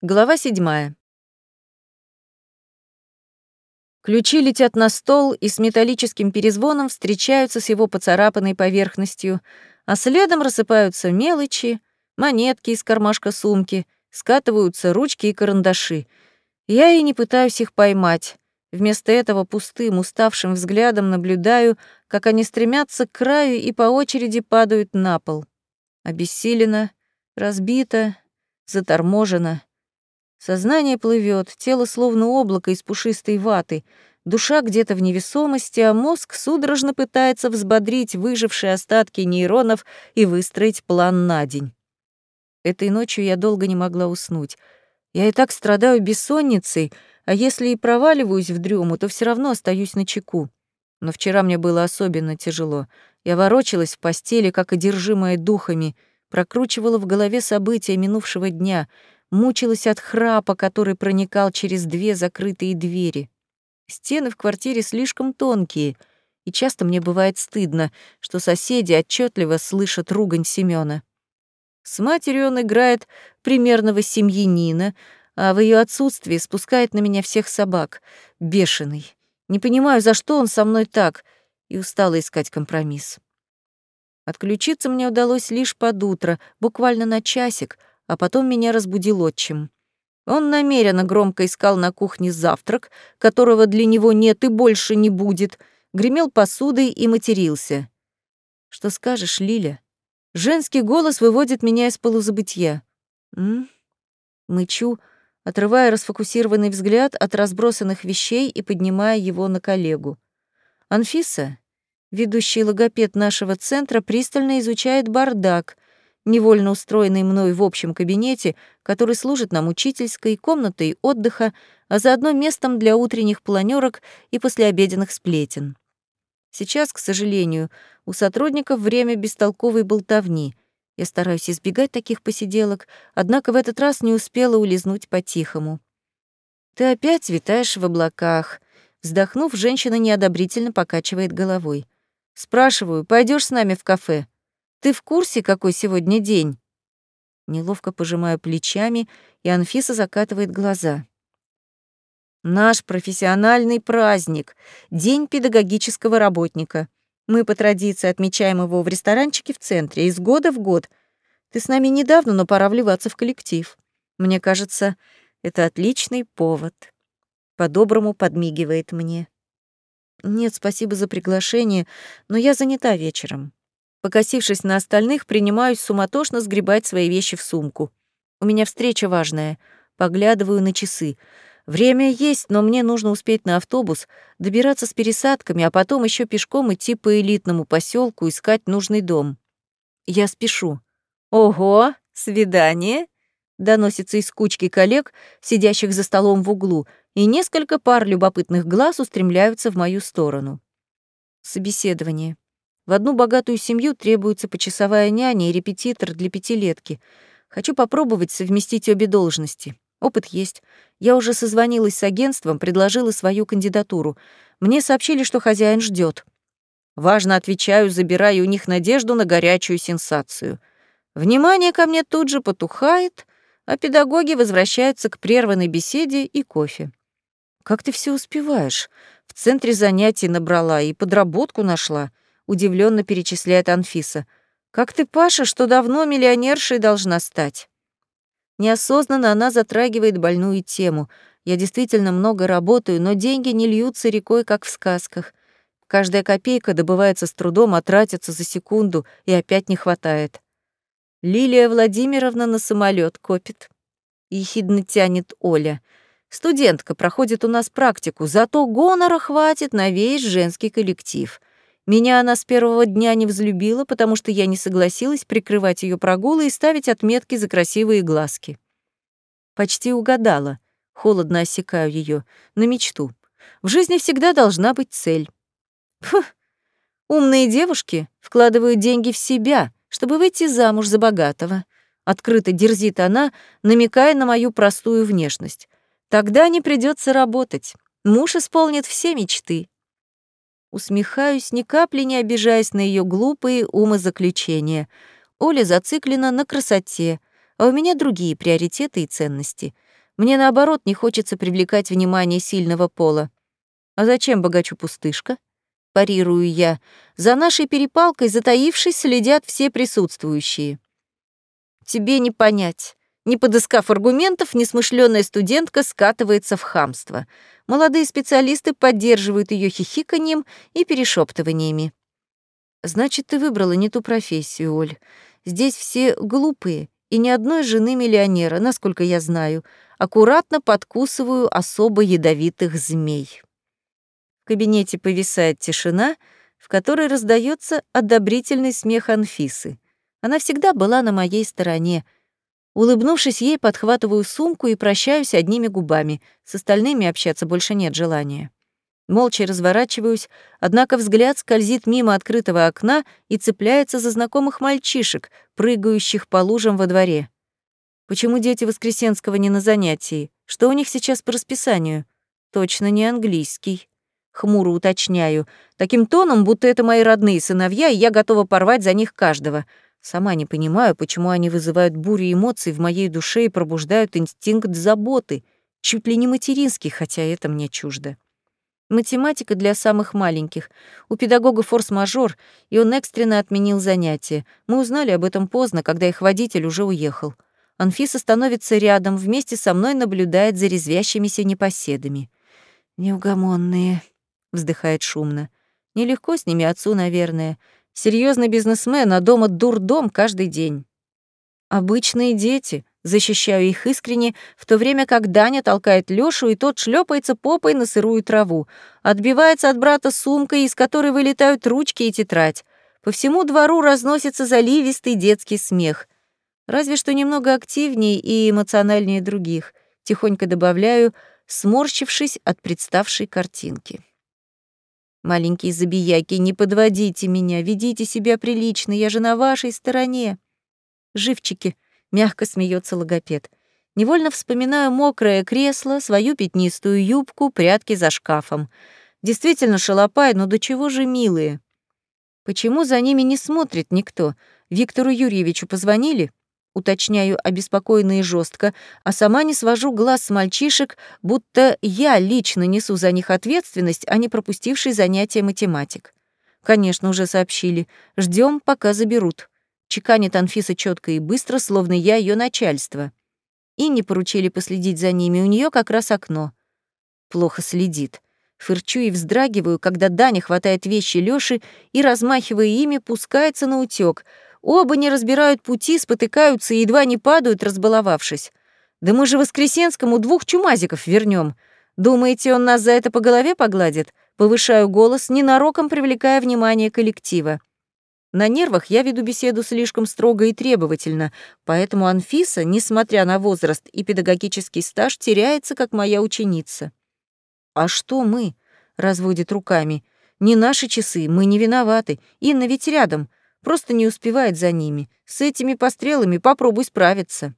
Глава седьмая. Ключи летят на стол и с металлическим перезвоном встречаются с его поцарапанной поверхностью, а следом рассыпаются мелочи, монетки из кармашка сумки, скатываются ручки и карандаши. Я и не пытаюсь их поймать. Вместо этого пустым, уставшим взглядом наблюдаю, как они стремятся к краю и по очереди падают на пол. Обессиленно, разбито, заторможено — Сознание плывет, тело словно облако из пушистой ваты, душа где-то в невесомости, а мозг судорожно пытается взбодрить выжившие остатки нейронов и выстроить план на день. Этой ночью я долго не могла уснуть. Я и так страдаю бессонницей, а если и проваливаюсь в дрему, то все равно остаюсь на чеку. Но вчера мне было особенно тяжело. Я ворочалась в постели, как одержимая духами, прокручивала в голове события минувшего дня — мучилась от храпа, который проникал через две закрытые двери. Стены в квартире слишком тонкие, и часто мне бывает стыдно, что соседи отчетливо слышат ругань Семёна. С матерью он играет примерного семьянина, а в ее отсутствии спускает на меня всех собак. Бешеный. Не понимаю, за что он со мной так, и устала искать компромисс. Отключиться мне удалось лишь под утро, буквально на часик, а потом меня разбудил отчим. Он намеренно громко искал на кухне завтрак, которого для него нет и больше не будет, гремел посудой и матерился. «Что скажешь, Лиля?» Женский голос выводит меня из полузабытия. «М?» Мычу, отрывая расфокусированный взгляд от разбросанных вещей и поднимая его на коллегу. Анфиса, ведущий логопед нашего центра, пристально изучает бардак — невольно устроенный мной в общем кабинете, который служит нам учительской, комнатой отдыха, а заодно местом для утренних планерок и послеобеденных сплетен. Сейчас, к сожалению, у сотрудников время бестолковой болтовни. Я стараюсь избегать таких посиделок, однако в этот раз не успела улизнуть по-тихому. «Ты опять витаешь в облаках», Вздохнув, женщина неодобрительно покачивает головой. Спрашиваю, пойдешь с нами в кафе? Ты в курсе, какой сегодня день?» Неловко пожимаю плечами, и Анфиса закатывает глаза. «Наш профессиональный праздник — День педагогического работника. Мы по традиции отмечаем его в ресторанчике в центре из года в год. Ты с нами недавно, но пора вливаться в коллектив. Мне кажется, это отличный повод». По-доброму подмигивает мне. «Нет, спасибо за приглашение, но я занята вечером. Покосившись на остальных, принимаюсь суматошно сгребать свои вещи в сумку. У меня встреча важная. Поглядываю на часы. Время есть, но мне нужно успеть на автобус, добираться с пересадками, а потом еще пешком идти по элитному поселку искать нужный дом. Я спешу. «Ого, свидание?» — доносится из кучки коллег, сидящих за столом в углу, и несколько пар любопытных глаз устремляются в мою сторону. Собеседование. В одну богатую семью требуется почасовая няня и репетитор для пятилетки. Хочу попробовать совместить обе должности. Опыт есть. Я уже созвонилась с агентством, предложила свою кандидатуру. Мне сообщили, что хозяин ждет. Важно отвечаю, забирая у них надежду на горячую сенсацию. Внимание ко мне тут же потухает, а педагоги возвращаются к прерванной беседе и кофе. «Как ты все успеваешь? В центре занятий набрала и подработку нашла удивленно перечисляет Анфиса. Как ты, Паша, что давно миллионершей должна стать? Неосознанно она затрагивает больную тему. Я действительно много работаю, но деньги не льются рекой, как в сказках. Каждая копейка добывается с трудом, а тратится за секунду, и опять не хватает. Лилия Владимировна на самолет копит. Ехидно тянет Оля. Студентка проходит у нас практику, зато гонора хватит на весь женский коллектив. Меня она с первого дня не взлюбила, потому что я не согласилась прикрывать ее прогулы и ставить отметки за красивые глазки. Почти угадала. Холодно осекаю ее На мечту. В жизни всегда должна быть цель. Фух. Умные девушки вкладывают деньги в себя, чтобы выйти замуж за богатого. Открыто дерзит она, намекая на мою простую внешность. Тогда не придется работать. Муж исполнит все мечты. Усмехаюсь, ни капли не обижаясь на ее глупые умозаключения. Оля зациклена на красоте, а у меня другие приоритеты и ценности. Мне, наоборот, не хочется привлекать внимание сильного пола. А зачем богачу пустышка? Парирую я. За нашей перепалкой, затаившись, следят все присутствующие. Тебе не понять. Не подыскав аргументов, несмышленная студентка скатывается в хамство. Молодые специалисты поддерживают ее хихиканьем и перешептываниями. «Значит, ты выбрала не ту профессию, Оль. Здесь все глупые, и ни одной жены миллионера, насколько я знаю. Аккуратно подкусываю особо ядовитых змей». В кабинете повисает тишина, в которой раздается одобрительный смех Анфисы. Она всегда была на моей стороне — Улыбнувшись ей, подхватываю сумку и прощаюсь одними губами. С остальными общаться больше нет желания. Молча разворачиваюсь, однако взгляд скользит мимо открытого окна и цепляется за знакомых мальчишек, прыгающих по лужам во дворе. Почему дети Воскресенского не на занятии? Что у них сейчас по расписанию? Точно не английский. Хмуро уточняю. Таким тоном, будто это мои родные сыновья, и я готова порвать за них каждого — Сама не понимаю, почему они вызывают бурю эмоций в моей душе и пробуждают инстинкт заботы, чуть ли не материнский, хотя это мне чуждо. Математика для самых маленьких. У педагога форс-мажор, и он экстренно отменил занятия. Мы узнали об этом поздно, когда их водитель уже уехал. Анфиса становится рядом, вместе со мной наблюдает за резвящимися непоседами. «Неугомонные», — вздыхает шумно. «Нелегко с ними отцу, наверное. Серьезный бизнесмен, а дома дурдом каждый день. Обычные дети, защищаю их искренне, в то время как Даня толкает Лёшу, и тот шлепается попой на сырую траву, отбивается от брата сумкой, из которой вылетают ручки и тетрадь. По всему двору разносится заливистый детский смех. Разве что немного активнее и эмоциональнее других. Тихонько добавляю, сморщившись от представшей картинки. Маленькие забияки, не подводите меня, ведите себя прилично, я же на вашей стороне. Живчики, мягко смеется логопед. Невольно вспоминаю мокрое кресло, свою пятнистую юбку, прятки за шкафом. Действительно шалопай, но до чего же милые. Почему за ними не смотрит никто? Виктору Юрьевичу позвонили? Уточняю обеспокоенно и жестко, а сама не свожу глаз с мальчишек, будто я лично несу за них ответственность, а не пропустивший занятие математик. Конечно, уже сообщили. Ждем, пока заберут. Чеканит Анфиса четко и быстро, словно я ее начальство. И не поручили последить за ними, у нее как раз окно. Плохо следит. Фырчу и вздрагиваю, когда Даня хватает вещи Лёши и, размахивая ими, пускается на утёк — Оба не разбирают пути, спотыкаются и едва не падают, разбаловавшись. Да мы же Воскресенскому двух чумазиков вернем. Думаете, он нас за это по голове погладит? Повышаю голос, ненароком привлекая внимание коллектива. На нервах я веду беседу слишком строго и требовательно, поэтому Анфиса, несмотря на возраст и педагогический стаж, теряется, как моя ученица. «А что мы?» — разводит руками. «Не наши часы, мы не виноваты. Инна ведь рядом. Просто не успевает за ними. С этими пострелами попробуй справиться.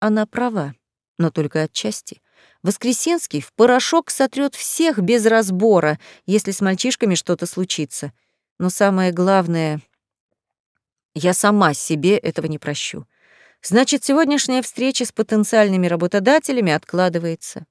Она права, но только отчасти. Воскресенский в порошок сотрет всех без разбора, если с мальчишками что-то случится. Но самое главное, я сама себе этого не прощу. Значит, сегодняшняя встреча с потенциальными работодателями откладывается.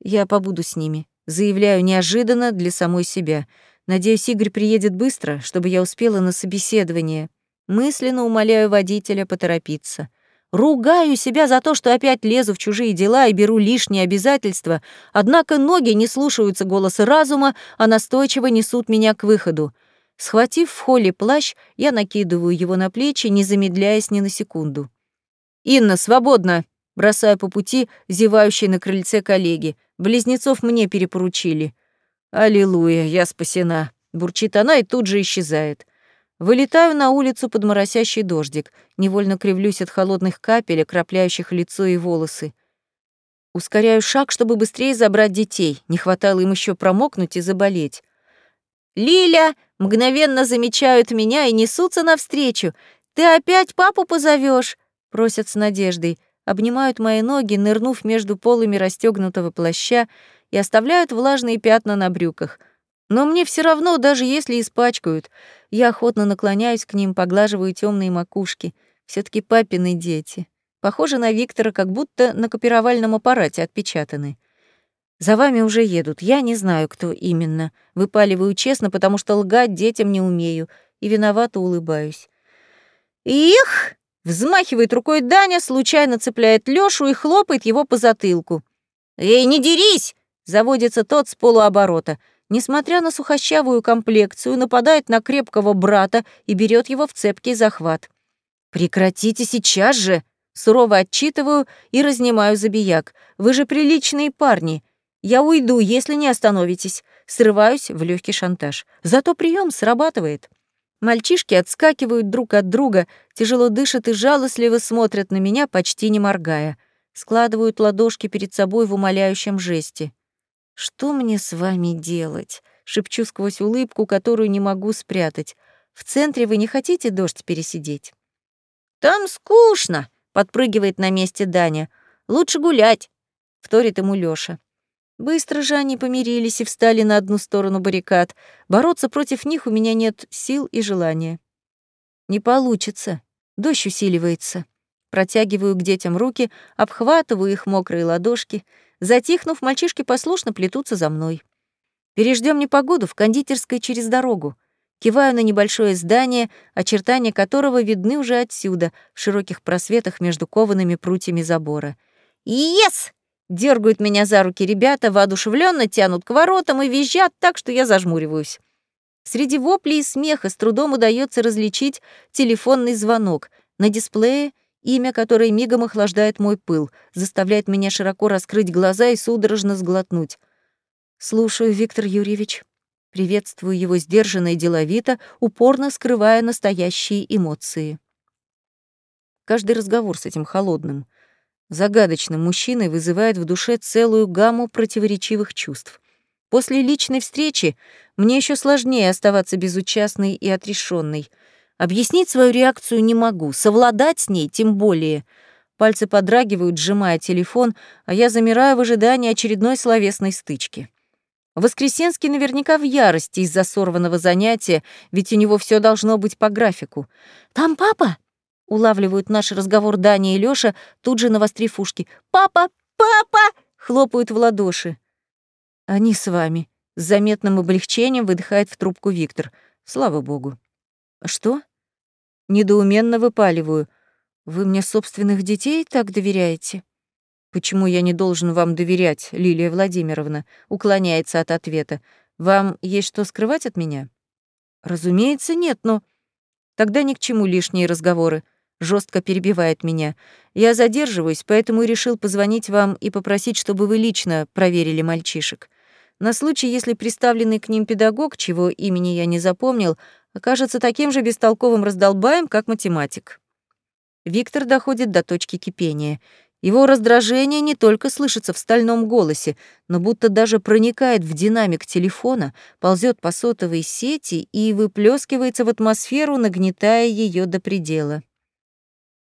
Я побуду с ними, заявляю неожиданно для самой себя — Надеюсь, Игорь приедет быстро, чтобы я успела на собеседование. Мысленно умоляю водителя поторопиться. Ругаю себя за то, что опять лезу в чужие дела и беру лишние обязательства, однако ноги не слушаются голоса разума, а настойчиво несут меня к выходу. Схватив в холле плащ, я накидываю его на плечи, не замедляясь ни на секунду. «Инна, свободно!» бросаю по пути зевающей на крыльце коллеги. «Близнецов мне перепоручили». «Аллилуйя, я спасена!» — бурчит она и тут же исчезает. Вылетаю на улицу под моросящий дождик, невольно кривлюсь от холодных капель, окропляющих лицо и волосы. Ускоряю шаг, чтобы быстрее забрать детей, не хватало им еще промокнуть и заболеть. «Лиля!» — мгновенно замечают меня и несутся навстречу. «Ты опять папу позовешь? просят с надеждой. Обнимают мои ноги, нырнув между полами расстегнутого плаща, и оставляют влажные пятна на брюках. Но мне все равно, даже если испачкают. Я охотно наклоняюсь к ним, поглаживаю темные макушки. все таки папины дети. Похоже на Виктора, как будто на копировальном аппарате отпечатаны. За вами уже едут. Я не знаю, кто именно. Выпаливаю честно, потому что лгать детям не умею. И виновато улыбаюсь. Их! Взмахивает рукой Даня, случайно цепляет Лёшу и хлопает его по затылку. «Эй, не дерись!» — заводится тот с полуоборота. Несмотря на сухощавую комплекцию, нападает на крепкого брата и берет его в цепкий захват. «Прекратите сейчас же!» Сурово отчитываю и разнимаю забияк. «Вы же приличные парни. Я уйду, если не остановитесь». Срываюсь в легкий шантаж. Зато прием срабатывает. Мальчишки отскакивают друг от друга, тяжело дышат и жалостливо смотрят на меня, почти не моргая. Складывают ладошки перед собой в умоляющем жесте. «Что мне с вами делать?» — шепчу сквозь улыбку, которую не могу спрятать. «В центре вы не хотите дождь пересидеть?» «Там скучно!» — подпрыгивает на месте Даня. «Лучше гулять!» — вторит ему Лёша. Быстро же они помирились и встали на одну сторону баррикад. Бороться против них у меня нет сил и желания. Не получится. Дождь усиливается. Протягиваю к детям руки, обхватываю их мокрые ладошки. Затихнув, мальчишки послушно плетутся за мной. Переждем непогоду в кондитерской через дорогу. Киваю на небольшое здание, очертания которого видны уже отсюда, в широких просветах между коваными прутьями забора. «Ес!» Дергают меня за руки ребята, воодушевленно тянут к воротам и визжат так, что я зажмуриваюсь. Среди воплей и смеха с трудом удается различить телефонный звонок. На дисплее имя, которое мигом охлаждает мой пыл, заставляет меня широко раскрыть глаза и судорожно сглотнуть. «Слушаю, Виктор Юрьевич». Приветствую его сдержанно и деловито, упорно скрывая настоящие эмоции. Каждый разговор с этим холодным — загадочным мужчиной вызывает в душе целую гамму противоречивых чувств. После личной встречи мне еще сложнее оставаться безучастной и отрешенной. Объяснить свою реакцию не могу, совладать с ней тем более. Пальцы подрагивают, сжимая телефон, а я замираю в ожидании очередной словесной стычки. Воскресенский наверняка в ярости из-за сорванного занятия, ведь у него все должно быть по графику. «Там папа?» Улавливают наш разговор Даня и Лёша, тут же навострив ушки. «Папа! Папа!» — хлопают в ладоши. «Они с вами». С заметным облегчением выдыхает в трубку Виктор. Слава богу. «Что?» Недоуменно выпаливаю. «Вы мне собственных детей так доверяете?» «Почему я не должен вам доверять, Лилия Владимировна?» Уклоняется от ответа. «Вам есть что скрывать от меня?» «Разумеется, нет, но...» «Тогда ни к чему лишние разговоры жестко перебивает меня. Я задерживаюсь, поэтому и решил позвонить вам и попросить, чтобы вы лично проверили мальчишек. На случай, если приставленный к ним педагог, чего имени я не запомнил, окажется таким же бестолковым раздолбаем, как математик. Виктор доходит до точки кипения. Его раздражение не только слышится в стальном голосе, но будто даже проникает в динамик телефона, ползет по сотовой сети и выплескивается в атмосферу, нагнетая ее до предела.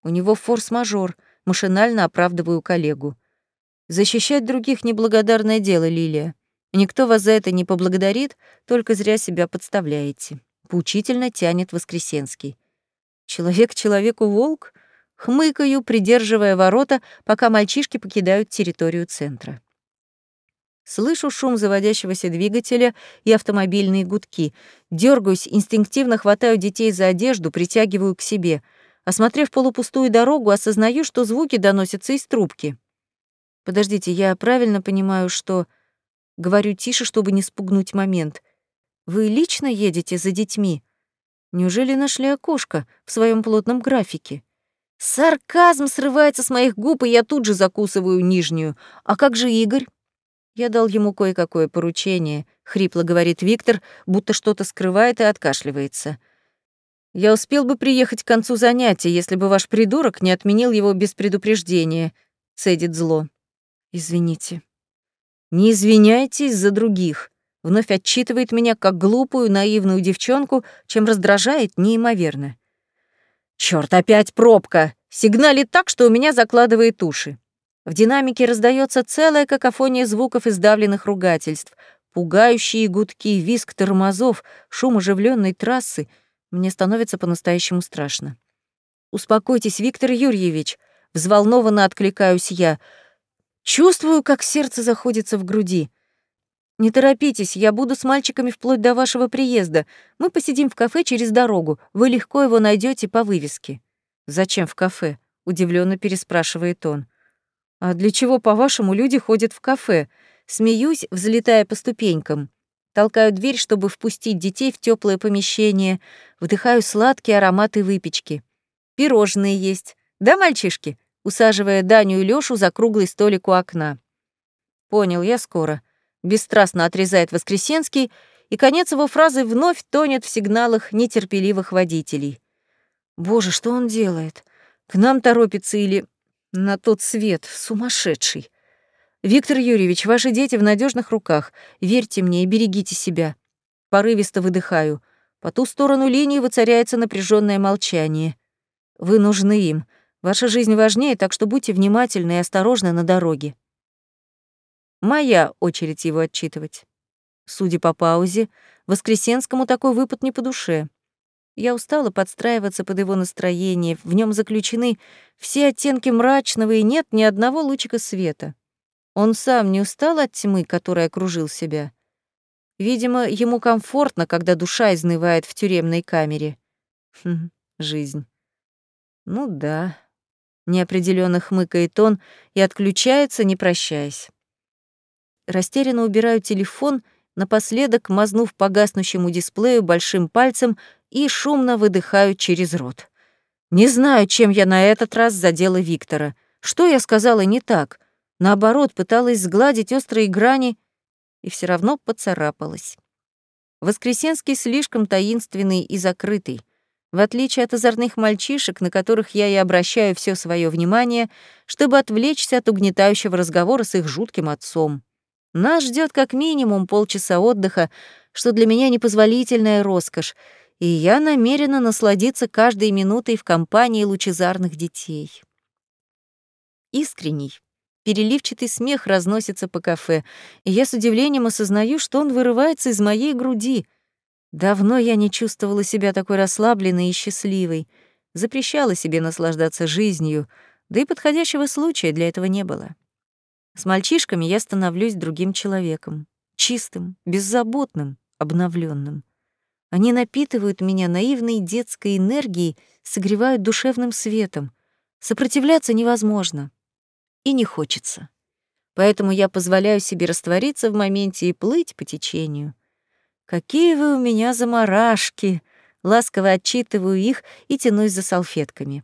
У него форс-мажор, машинально оправдываю коллегу. Защищать других — неблагодарное дело, Лилия. Никто вас за это не поблагодарит, только зря себя подставляете. Поучительно тянет Воскресенский. Человек человеку волк? Хмыкаю, придерживая ворота, пока мальчишки покидают территорию центра. Слышу шум заводящегося двигателя и автомобильные гудки. Дергаюсь, инстинктивно хватаю детей за одежду, притягиваю к себе — Осмотрев полупустую дорогу, осознаю, что звуки доносятся из трубки. Подождите, я правильно понимаю, что... Говорю тише, чтобы не спугнуть момент. Вы лично едете за детьми? Неужели нашли окошко в своем плотном графике? Сарказм срывается с моих губ, и я тут же закусываю нижнюю. А как же Игорь? Я дал ему кое-какое поручение, хрипло говорит Виктор, будто что-то скрывает и откашливается. Я успел бы приехать к концу занятия, если бы ваш придурок не отменил его без предупреждения, цедит зло. Извините. Не извиняйтесь за других. Вновь отчитывает меня как глупую, наивную девчонку, чем раздражает неимоверно. Черт, опять пробка! Сигналит так, что у меня закладывает уши. В динамике раздается целая какофония звуков и сдавленных ругательств, пугающие гудки, визг тормозов, шум оживленной трассы — мне становится по-настоящему страшно. Успокойтесь, Виктор Юрьевич, взволнованно откликаюсь я. Чувствую, как сердце заходится в груди. Не торопитесь, я буду с мальчиками вплоть до вашего приезда. Мы посидим в кафе через дорогу. Вы легко его найдете по вывеске. Зачем в кафе? удивленно переспрашивает он. А для чего, по-вашему, люди ходят в кафе? Смеюсь, взлетая по ступенькам. Толкаю дверь, чтобы впустить детей в теплое помещение. Вдыхаю сладкие ароматы выпечки. Пирожные есть. Да, мальчишки? Усаживая Даню и Лёшу за круглый столик у окна. Понял, я скоро. Бесстрастно отрезает Воскресенский, и конец его фразы вновь тонет в сигналах нетерпеливых водителей. Боже, что он делает? К нам торопится или на тот свет, сумасшедший. Виктор Юрьевич, ваши дети в надежных руках. Верьте мне и берегите себя. Порывисто выдыхаю. По ту сторону линии воцаряется напряженное молчание. Вы нужны им. Ваша жизнь важнее, так что будьте внимательны и осторожны на дороге. Моя очередь его отчитывать. Судя по паузе, Воскресенскому такой выпад не по душе. Я устала подстраиваться под его настроение, в нем заключены все оттенки мрачного и нет ни одного лучика света. Он сам не устал от тьмы, которая окружил себя. Видимо, ему комфортно, когда душа изнывает в тюремной камере. Хм, жизнь. Ну да. Неопределенно хмыкает он и отключается, не прощаясь. Растерянно убираю телефон, напоследок мазнув по гаснущему дисплею большим пальцем и шумно выдыхаю через рот. Не знаю, чем я на этот раз задела Виктора. Что я сказала не так? Наоборот, пыталась сгладить острые грани и все равно поцарапалась. Воскресенский слишком таинственный и закрытый. В отличие от озорных мальчишек, на которых я и обращаю все свое внимание, чтобы отвлечься от угнетающего разговора с их жутким отцом. Нас ждет как минимум полчаса отдыха, что для меня непозволительная роскошь, и я намерена насладиться каждой минутой в компании лучезарных детей. Искренний, переливчатый смех разносится по кафе, и я с удивлением осознаю, что он вырывается из моей груди — Давно я не чувствовала себя такой расслабленной и счастливой, запрещала себе наслаждаться жизнью, да и подходящего случая для этого не было. С мальчишками я становлюсь другим человеком, чистым, беззаботным, обновленным. Они напитывают меня наивной детской энергией, согревают душевным светом. Сопротивляться невозможно. И не хочется. Поэтому я позволяю себе раствориться в моменте и плыть по течению. «Какие вы у меня заморашки!» Ласково отчитываю их и тянусь за салфетками.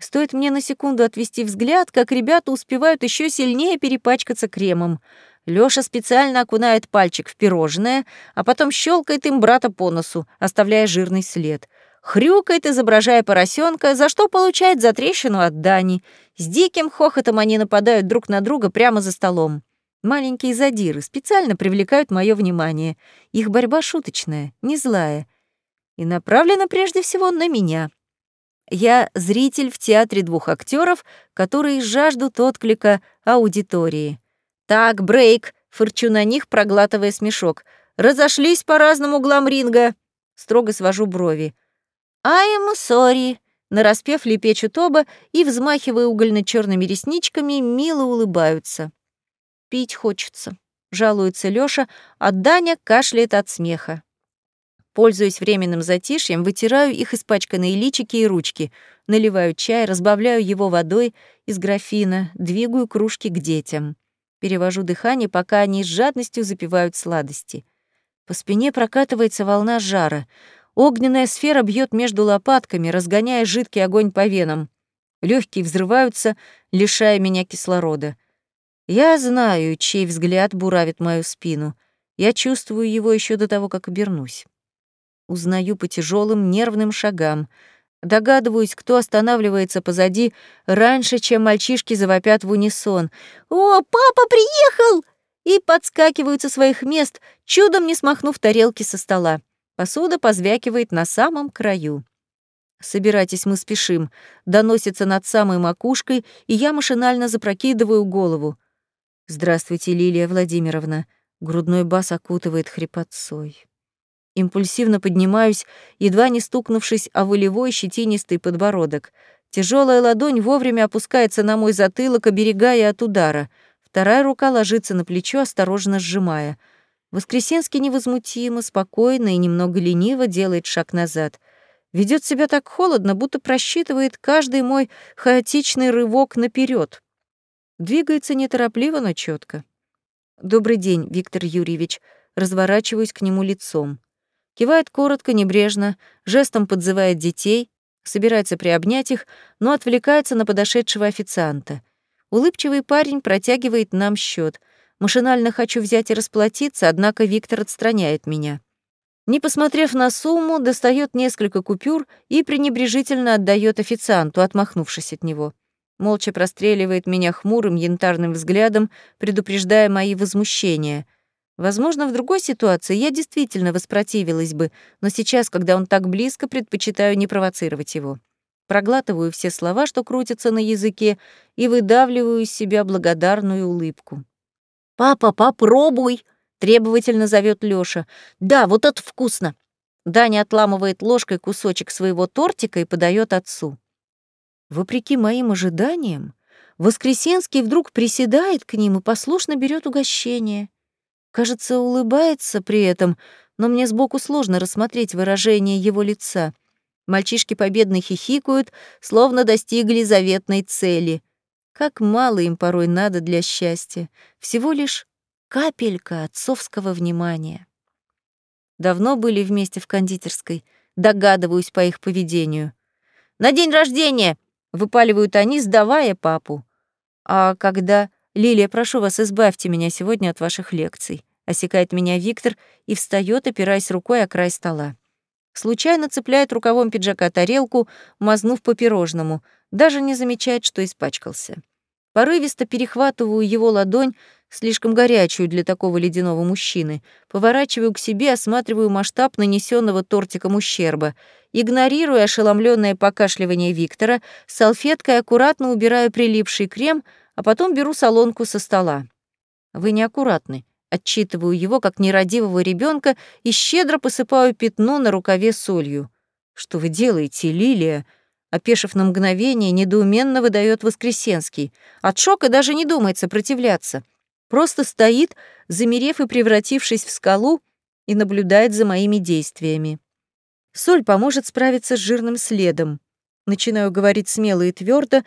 Стоит мне на секунду отвести взгляд, как ребята успевают еще сильнее перепачкаться кремом. Лёша специально окунает пальчик в пирожное, а потом щелкает им брата по носу, оставляя жирный след. Хрюкает, изображая поросенка, за что получает затрещину от Дани. С диким хохотом они нападают друг на друга прямо за столом. Маленькие задиры специально привлекают мое внимание. Их борьба шуточная, не злая. И направлена прежде всего на меня. Я зритель в театре двух актеров, которые жаждут отклика аудитории. «Так, брейк!» — фырчу на них, проглатывая смешок. «Разошлись по разным углам ринга!» Строго свожу брови. «I'm sorry!» Нараспев лепечут оба и, взмахивая угольно черными ресничками, мило улыбаются. Пить хочется, жалуется Лёша, а Даня кашляет от смеха. Пользуясь временным затишьем, вытираю их испачканные личики и ручки, наливаю чай, разбавляю его водой из графина, двигаю кружки к детям. Перевожу дыхание, пока они с жадностью запивают сладости. По спине прокатывается волна жара. Огненная сфера бьет между лопатками, разгоняя жидкий огонь по венам. Легкие взрываются, лишая меня кислорода. Я знаю, чей взгляд буравит мою спину. Я чувствую его еще до того, как обернусь. Узнаю по тяжелым нервным шагам. Догадываюсь, кто останавливается позади раньше, чем мальчишки завопят в унисон. «О, папа приехал!» И подскакивают со своих мест, чудом не смахнув тарелки со стола. Посуда позвякивает на самом краю. «Собирайтесь, мы спешим», доносится над самой макушкой, и я машинально запрокидываю голову. «Здравствуйте, Лилия Владимировна». Грудной бас окутывает хрипотцой. Импульсивно поднимаюсь, едва не стукнувшись о волевой щетинистый подбородок. Тяжелая ладонь вовремя опускается на мой затылок, оберегая от удара. Вторая рука ложится на плечо, осторожно сжимая. Воскресенский невозмутимо, спокойно и немного лениво делает шаг назад. Ведет себя так холодно, будто просчитывает каждый мой хаотичный рывок наперед. Двигается неторопливо, но четко. «Добрый день, Виктор Юрьевич». Разворачиваюсь к нему лицом. Кивает коротко, небрежно, жестом подзывает детей, собирается приобнять их, но отвлекается на подошедшего официанта. Улыбчивый парень протягивает нам счет. Машинально хочу взять и расплатиться, однако Виктор отстраняет меня. Не посмотрев на сумму, достает несколько купюр и пренебрежительно отдает официанту, отмахнувшись от него. Молча простреливает меня хмурым янтарным взглядом, предупреждая мои возмущения. Возможно, в другой ситуации я действительно воспротивилась бы, но сейчас, когда он так близко, предпочитаю не провоцировать его. Проглатываю все слова, что крутятся на языке, и выдавливаю из себя благодарную улыбку. «Папа, попробуй!» — требовательно зовет Лёша. «Да, вот это вкусно!» Даня отламывает ложкой кусочек своего тортика и подает отцу. Вопреки моим ожиданиям, Воскресенский вдруг приседает к ним и послушно берет угощение. Кажется, улыбается при этом, но мне сбоку сложно рассмотреть выражение его лица. Мальчишки победно хихикают, словно достигли заветной цели. Как мало им порой надо для счастья. Всего лишь капелька отцовского внимания. Давно были вместе в кондитерской, догадываюсь по их поведению. «На день рождения!» — выпаливают они, сдавая папу. «А когда...» «Лилия, прошу вас, избавьте меня сегодня от ваших лекций», — осекает меня Виктор и встает, опираясь рукой о край стола. Случайно цепляет рукавом пиджака тарелку, мазнув по пирожному, даже не замечает, что испачкался. Порывисто перехватываю его ладонь, слишком горячую для такого ледяного мужчины, поворачиваю к себе, осматриваю масштаб нанесенного тортиком ущерба. Игнорируя ошеломленное покашливание Виктора, салфеткой аккуратно убираю прилипший крем, а потом беру солонку со стола. «Вы неаккуратны», отчитываю его как нерадивого ребенка и щедро посыпаю пятно на рукаве солью. «Что вы делаете, Лилия?» Опешив на мгновение, недоуменно выдает Воскресенский. От шока даже не думает сопротивляться. Просто стоит, замерев и превратившись в скалу, и наблюдает за моими действиями. Соль поможет справиться с жирным следом. Начинаю говорить смело и твердо,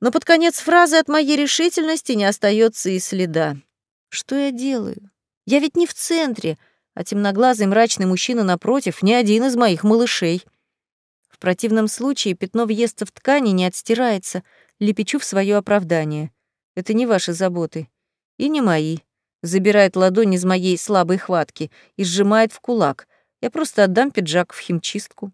но под конец фразы от моей решительности не остается и следа. Что я делаю? Я ведь не в центре, а темноглазый мрачный мужчина напротив, не один из моих малышей. В противном случае пятно въестся в ткани не отстирается, лепечу в свое оправдание. Это не ваши заботы. И не мои. Забирает ладонь из моей слабой хватки и сжимает в кулак. Я просто отдам пиджак в химчистку.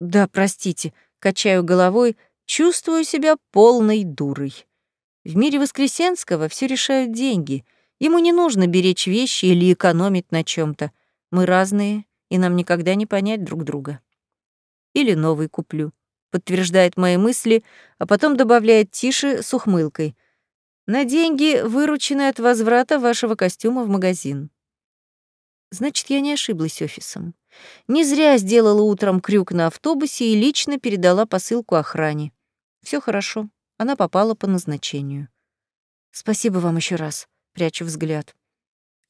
Да, простите, качаю головой, чувствую себя полной дурой. В мире Воскресенского все решают деньги. Ему не нужно беречь вещи или экономить на чем то Мы разные, и нам никогда не понять друг друга или новый куплю», — подтверждает мои мысли, а потом добавляет тише с ухмылкой. «На деньги, вырученные от возврата вашего костюма в магазин». Значит, я не ошиблась офисом. Не зря сделала утром крюк на автобусе и лично передала посылку охране. Все хорошо, она попала по назначению. Спасибо вам еще раз, прячу взгляд.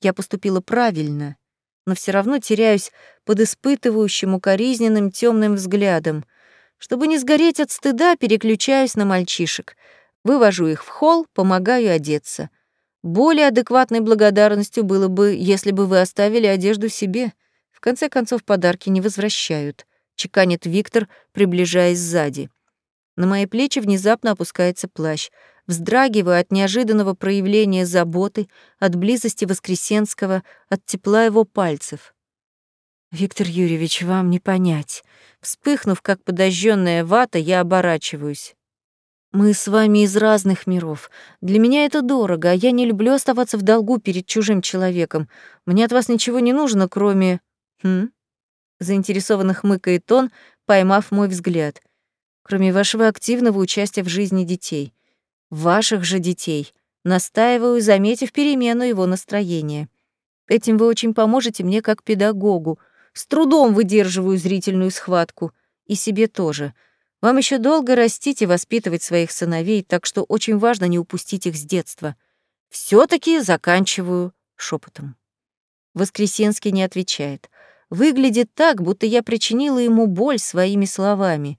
Я поступила правильно но все равно теряюсь под испытывающим укоризненным темным взглядом. Чтобы не сгореть от стыда, переключаюсь на мальчишек. Вывожу их в холл, помогаю одеться. Более адекватной благодарностью было бы, если бы вы оставили одежду себе. В конце концов, подарки не возвращают, чеканит Виктор, приближаясь сзади. На мои плечи внезапно опускается плащ — вздрагиваю от неожиданного проявления заботы, от близости Воскресенского, от тепла его пальцев. «Виктор Юрьевич, вам не понять». Вспыхнув, как подожженная вата, я оборачиваюсь. «Мы с вами из разных миров. Для меня это дорого, а я не люблю оставаться в долгу перед чужим человеком. Мне от вас ничего не нужно, кроме...» «Хм?» Заинтересованно хмыкает он, поймав мой взгляд. «Кроме вашего активного участия в жизни детей ваших же детей. Настаиваю, заметив перемену его настроения. Этим вы очень поможете мне как педагогу. С трудом выдерживаю зрительную схватку. И себе тоже. Вам еще долго растить и воспитывать своих сыновей, так что очень важно не упустить их с детства. все таки заканчиваю шепотом. Воскресенский не отвечает. Выглядит так, будто я причинила ему боль своими словами.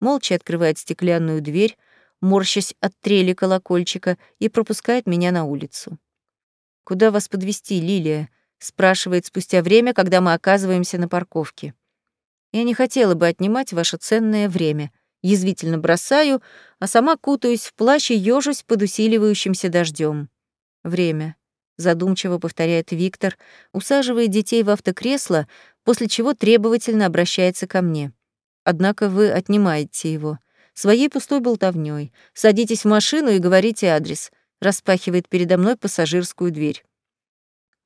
Молча открывает стеклянную дверь, морщась от трели колокольчика, и пропускает меня на улицу. «Куда вас подвести, Лилия?» — спрашивает спустя время, когда мы оказываемся на парковке. «Я не хотела бы отнимать ваше ценное время», язвительно бросаю, а сама кутаюсь в плащ и ёжусь под усиливающимся дождем. Время задумчиво повторяет Виктор, усаживая детей в автокресло, после чего требовательно обращается ко мне. Однако вы отнимаете его. Своей пустой болтовнёй. Садитесь в машину и говорите адрес. Распахивает передо мной пассажирскую дверь.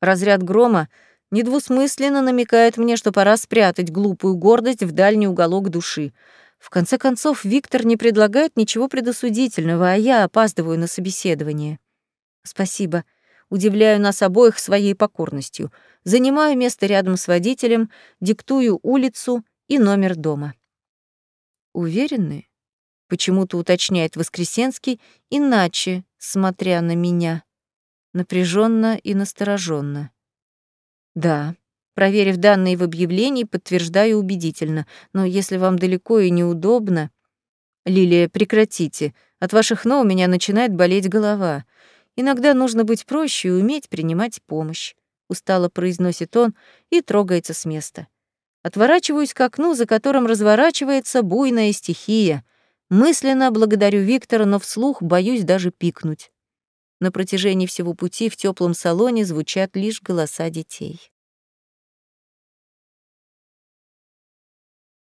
Разряд грома недвусмысленно намекает мне, что пора спрятать глупую гордость в дальний уголок души. В конце концов, Виктор не предлагает ничего предосудительного, а я опаздываю на собеседование. Спасибо, удивляю нас обоих своей покорностью. Занимаю место рядом с водителем, диктую улицу и номер дома. Уверены? Почему-то уточняет Воскресенский, иначе, смотря на меня. Напряженно и настороженно. Да, проверив данные в объявлении, подтверждаю убедительно, но если вам далеко и неудобно... Лилия, прекратите. От ваших «но» у меня начинает болеть голова. Иногда нужно быть проще и уметь принимать помощь», — устало произносит он и трогается с места. Отворачиваюсь к окну, за которым разворачивается буйная стихия. Мысленно благодарю Виктора, но вслух боюсь даже пикнуть. На протяжении всего пути в теплом салоне звучат лишь голоса детей.